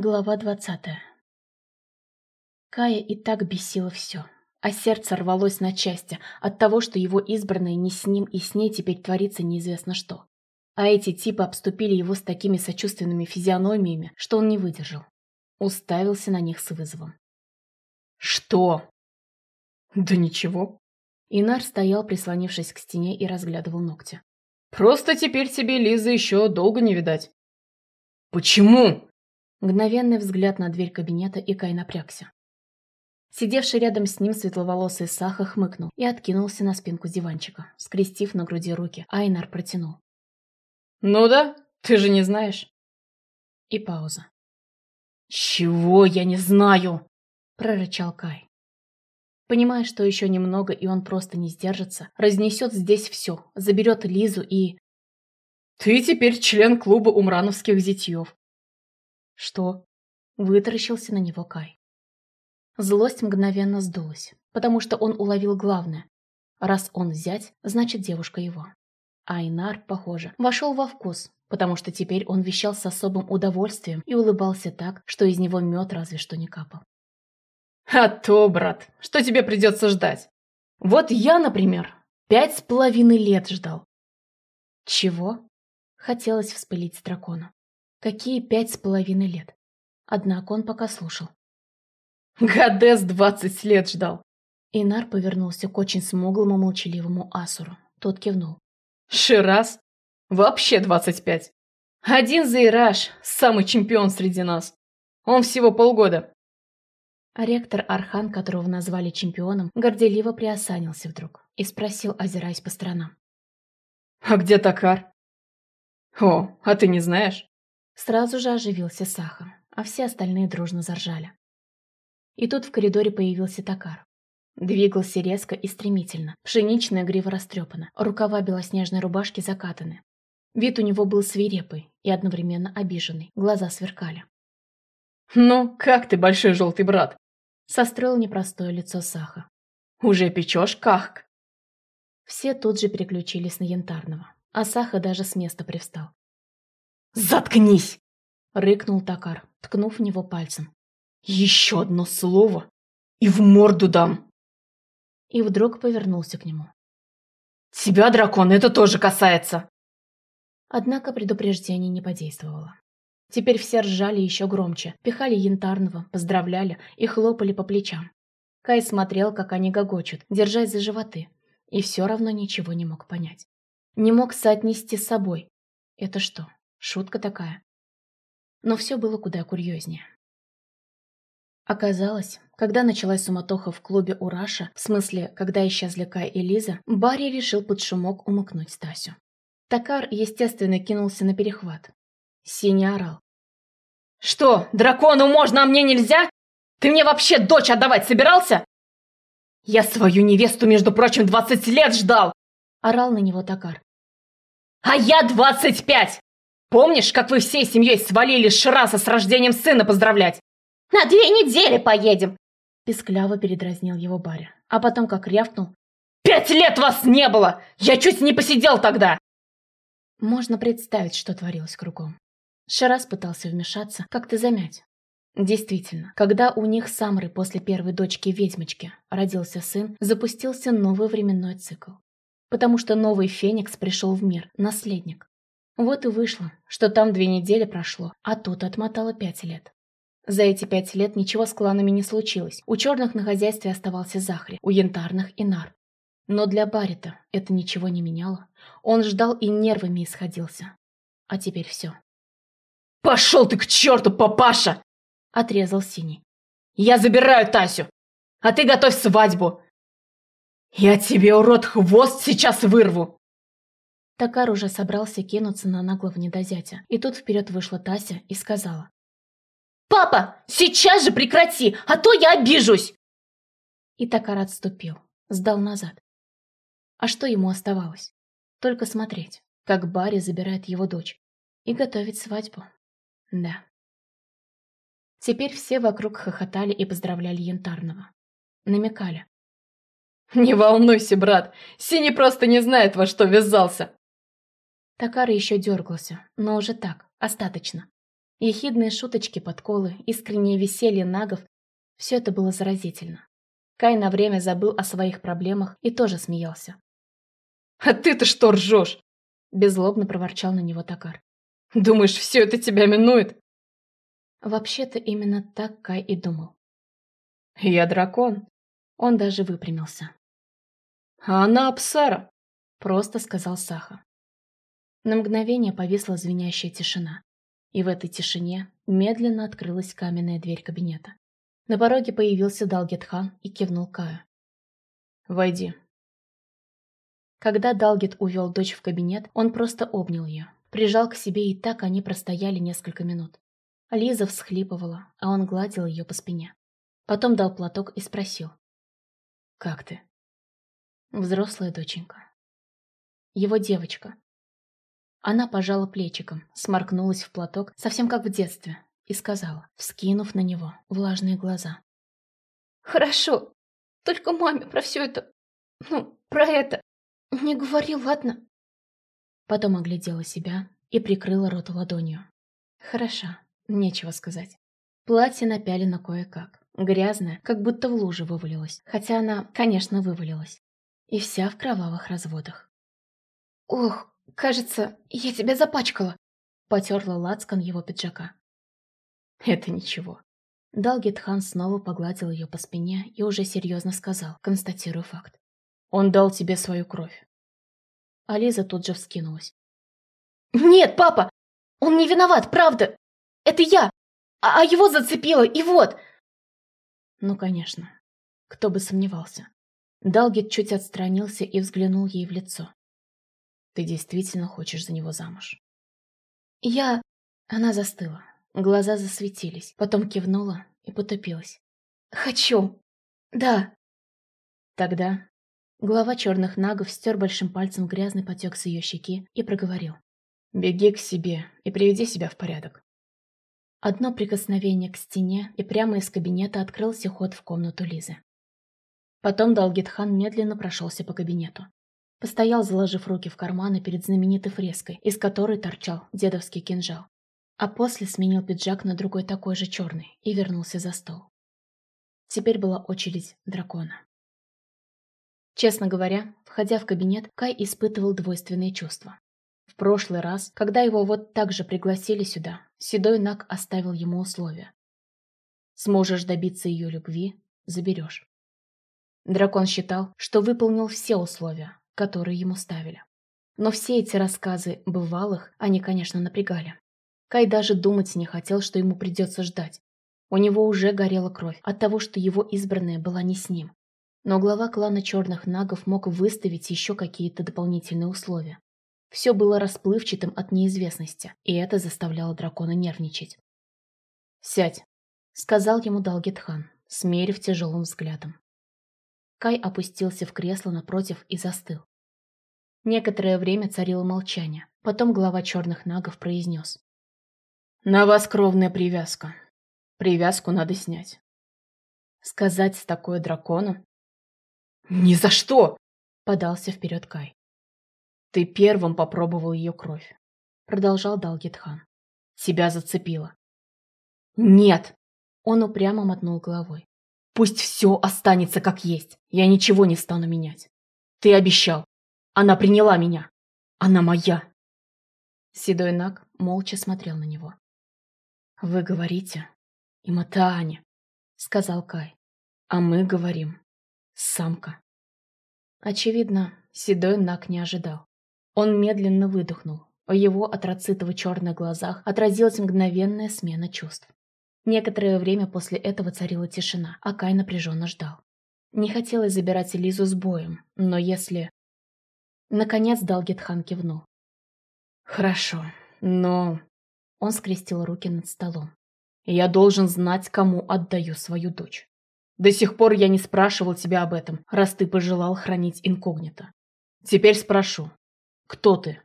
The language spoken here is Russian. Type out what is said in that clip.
Глава двадцатая Кая и так бесило все, а сердце рвалось на части от того, что его избранное не с ним и с ней теперь творится неизвестно что. А эти типы обступили его с такими сочувственными физиономиями, что он не выдержал. Уставился на них с вызовом. «Что?» «Да ничего». Инар стоял, прислонившись к стене и разглядывал ногти. «Просто теперь тебе, Лиза, еще долго не видать». «Почему?» Мгновенный взгляд на дверь кабинета, и Кай напрягся. Сидевший рядом с ним светловолосый Саха хмыкнул и откинулся на спинку диванчика, скрестив на груди руки, Айнар протянул. «Ну да, ты же не знаешь». И пауза. «Чего я не знаю?» – прорычал Кай. Понимая, что еще немного, и он просто не сдержится, разнесет здесь все, заберет Лизу и... «Ты теперь член клуба умрановских зятьев. «Что?» – вытаращился на него Кай. Злость мгновенно сдулась, потому что он уловил главное. Раз он взять, значит девушка его. Айнар, похоже, вошел во вкус, потому что теперь он вещал с особым удовольствием и улыбался так, что из него мед разве что не капал. «А то, брат, что тебе придется ждать? Вот я, например, пять с половиной лет ждал». «Чего?» – хотелось вспылить дракона. Какие пять с половиной лет? Однако он пока слушал. Гадес двадцать лет ждал. Инар повернулся к очень смуглому молчаливому Асуру. Тот кивнул. Шираз? Вообще двадцать пять. Один Заираж, самый чемпион среди нас. Он всего полгода. А ректор Архан, которого назвали чемпионом, горделиво приосанился вдруг и спросил, озираясь по сторонам. «А где Такар?» «О, а ты не знаешь?» Сразу же оживился Саха, а все остальные дружно заржали. И тут в коридоре появился Токар. Двигался резко и стремительно, пшеничная грива растрепана, рукава белоснежной рубашки закатаны. Вид у него был свирепый и одновременно обиженный, глаза сверкали. «Ну, как ты, большой желтый брат?» Состроил непростое лицо Саха. «Уже печешь кахк?» Все тут же переключились на янтарного, а Саха даже с места привстал. «Заткнись!» — рыкнул Токар, ткнув в него пальцем. «Еще одно слово и в морду дам!» И вдруг повернулся к нему. «Тебя, дракон, это тоже касается!» Однако предупреждение не подействовало. Теперь все ржали еще громче, пихали янтарного, поздравляли и хлопали по плечам. Кай смотрел, как они гогочут, держась за животы, и все равно ничего не мог понять. Не мог соотнести с собой. Это что, Шутка такая. Но все было куда курьезнее. Оказалось, когда началась суматоха в клубе у Раша, в смысле, когда исчезли Кай и Лиза, Барри решил под шумок умыкнуть Стасю. Такар, естественно, кинулся на перехват. Синий орал. «Что, дракону можно, а мне нельзя? Ты мне вообще дочь отдавать собирался?» «Я свою невесту, между прочим, двадцать лет ждал!» Орал на него Такар. «А я двадцать пять! Помнишь, как вы всей семьей свалили Шираса с рождением сына поздравлять? На две недели поедем!» Пискляво передразнил его Баря, а потом как рявкнул. «Пять лет вас не было! Я чуть не посидел тогда!» Можно представить, что творилось кругом. Шарас пытался вмешаться, как-то замять. Действительно, когда у них с Амрой после первой дочки-ведьмочки родился сын, запустился новый временной цикл. Потому что новый Феникс пришел в мир, наследник. Вот и вышло, что там две недели прошло, а тут отмотало пять лет. За эти пять лет ничего с кланами не случилось. У черных на хозяйстве оставался Захри, у янтарных – Инар. Но для Барита это ничего не меняло. Он ждал и нервами исходился. А теперь все. «Пошел ты к черту, папаша!» – отрезал Синий. «Я забираю Тасю, а ты готовь свадьбу. Я тебе, урод, хвост сейчас вырву!» Такар уже собрался кинуться на наглого недозятя, и тут вперед вышла Тася и сказала. «Папа, сейчас же прекрати, а то я обижусь!» И Такар отступил, сдал назад. А что ему оставалось? Только смотреть, как Барри забирает его дочь, и готовить свадьбу. Да. Теперь все вокруг хохотали и поздравляли Янтарного. Намекали. «Не волнуйся, брат, Синий просто не знает, во что ввязался. Такара еще дергался, но уже так, остаточно. Ехидные шуточки, подколы, искреннее веселье нагов – все это было заразительно. Кай на время забыл о своих проблемах и тоже смеялся. «А ты-то что ржешь?» – беззлобно проворчал на него Токар. «Думаешь, все это тебя минует?» Вообще-то именно так Кай и думал. «Я дракон». Он даже выпрямился. «А она Апсара», — просто сказал Саха. На мгновение повисла звенящая тишина, и в этой тишине медленно открылась каменная дверь кабинета. На пороге появился Далгетхан и кивнул Каю. «Войди». Когда Далгет увел дочь в кабинет, он просто обнял ее, прижал к себе, и так они простояли несколько минут. Лиза всхлипывала, а он гладил ее по спине. Потом дал платок и спросил. «Как ты?» Взрослая доченька. Его девочка. Она пожала плечиком, сморкнулась в платок, совсем как в детстве, и сказала, вскинув на него влажные глаза. «Хорошо, только маме про все это... Ну, про это... Не говори, ладно?» Потом оглядела себя и прикрыла рот ладонью. «Хороша, нечего сказать. Платье напялено кое-как. Грязная, как будто в луже вывалилась. Хотя она, конечно, вывалилась. И вся в кровавых разводах. «Ох, кажется, я тебя запачкала!» Потерла лацкан его пиджака. «Это ничего». Далгетхан снова погладил ее по спине и уже серьезно сказал, констатируя факт. «Он дал тебе свою кровь». Ализа тут же вскинулась. «Нет, папа! Он не виноват, правда! Это я! А, а его зацепило, и вот!» Ну, конечно. Кто бы сомневался. Далгет чуть отстранился и взглянул ей в лицо. «Ты действительно хочешь за него замуж?» «Я...» Она застыла. Глаза засветились, потом кивнула и потупилась. «Хочу! Да!» Тогда глава черных нагов стер большим пальцем грязный потек с ее щеки и проговорил. «Беги к себе и приведи себя в порядок. Одно прикосновение к стене, и прямо из кабинета открылся ход в комнату Лизы. Потом Далгитхан медленно прошелся по кабинету. Постоял, заложив руки в карманы перед знаменитой фреской, из которой торчал дедовский кинжал. А после сменил пиджак на другой такой же черный и вернулся за стол. Теперь была очередь дракона. Честно говоря, входя в кабинет, Кай испытывал двойственные чувства. В прошлый раз, когда его вот так же пригласили сюда, Седой Нак оставил ему условия. Сможешь добиться ее любви – заберешь. Дракон считал, что выполнил все условия, которые ему ставили. Но все эти рассказы бывалых они, конечно, напрягали. Кай даже думать не хотел, что ему придется ждать. У него уже горела кровь от того, что его избранная была не с ним. Но глава клана черных нагов мог выставить еще какие-то дополнительные условия. Все было расплывчатым от неизвестности, и это заставляло дракона нервничать. «Сядь», — сказал ему Далгетхан, смерив тяжелым взглядом. Кай опустился в кресло напротив и застыл. Некоторое время царило молчание, потом глава черных нагов произнес. «На вас кровная привязка. Привязку надо снять». Сказать такое дракону? «Ни за что!» — подался вперед Кай. Ты первым попробовал ее кровь. Продолжал Далгитхан. Тебя зацепило. Нет! Он упрямо мотнул головой. Пусть все останется как есть. Я ничего не стану менять. Ты обещал. Она приняла меня. Она моя. Седой Наг молча смотрел на него. «Вы говорите, Иматаане», — сказал Кай. «А мы говорим, самка». Очевидно, Седой Наг не ожидал. Он медленно выдохнул. В его атроцитово-черных глазах отразилась мгновенная смена чувств. Некоторое время после этого царила тишина, а Кай напряженно ждал. Не хотелось забирать Элизу с боем, но если... Наконец Далгетхан кивнул. «Хорошо, но...» Он скрестил руки над столом. «Я должен знать, кому отдаю свою дочь. До сих пор я не спрашивал тебя об этом, раз ты пожелал хранить инкогнито. Теперь спрошу. Кто ты?